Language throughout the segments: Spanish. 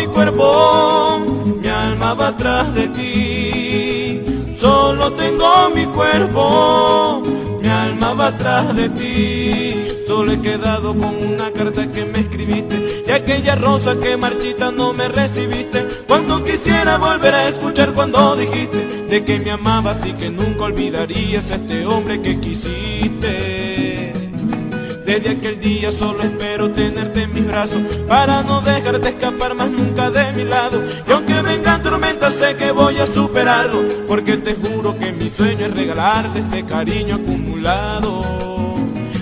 mi cuerpo, mi alma va atrás de ti. Solo tengo mi cuerpo, mi alma va atrás de ti. Solo he quedado con una carta que me escribiste y aquella rosa que marchita no me recibiste. Cuánto quisiera volver a escuchar cuando dijiste de que me amabas y que nunca olvidarías a este hombre que quisiste. Desde aquel día solo espero tenerte en mis brazos para no dejarte escapar más nunca de mi lado. Y aunque vengan tormentas sé que voy a superarlo, porque te juro que mi sueño es regalarte este cariño acumulado.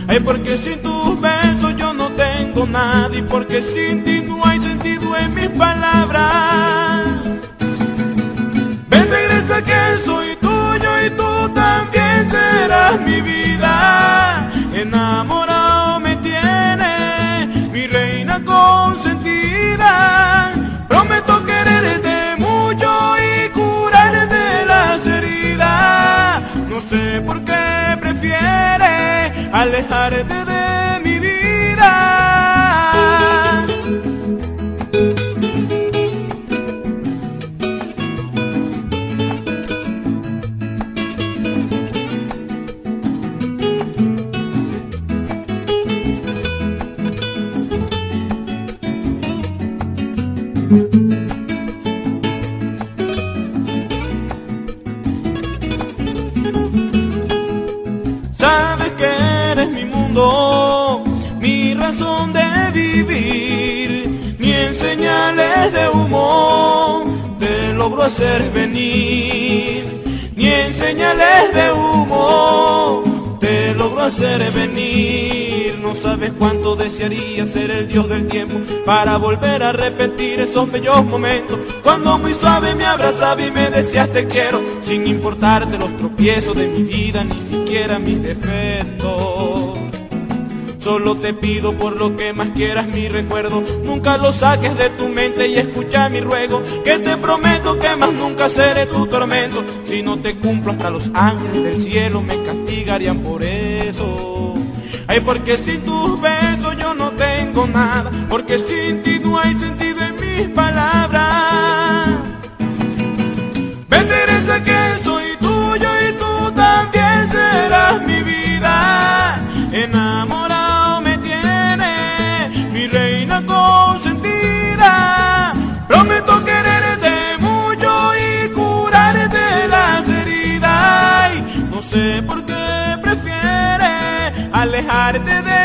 Ay, porque sin tus besos yo no tengo nada y porque sin ti no hay sentido en mis palabras. Alejarte de mi vida. Señales de humo te logro hacer venir, ni en señales de humo te logro hacer venir. No sabes cuánto desearía ser el dios del tiempo para volver a repetir esos bellos momentos. Cuando muy suave me abrazaba y me decías te quiero, sin importarte los tropiezos de mi vida, ni siquiera mis defectos. Solo te pido por lo que más quieras mi recuerdo. Nunca lo saques de tu mente y escucha mi ruego. Que te prometo que más nunca seré tu tormento. Si no te cumplo hasta los ángeles del cielo me castigarían por eso. Ay, porque sin tus besos yo no tengo nada. Porque sin ti no hay sentido en mis palabras. Alejarte de mi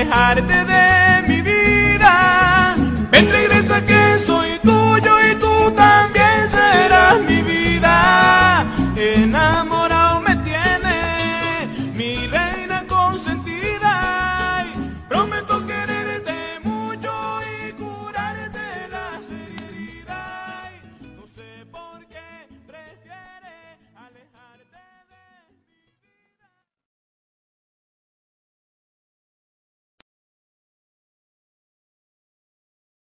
dejar de ver.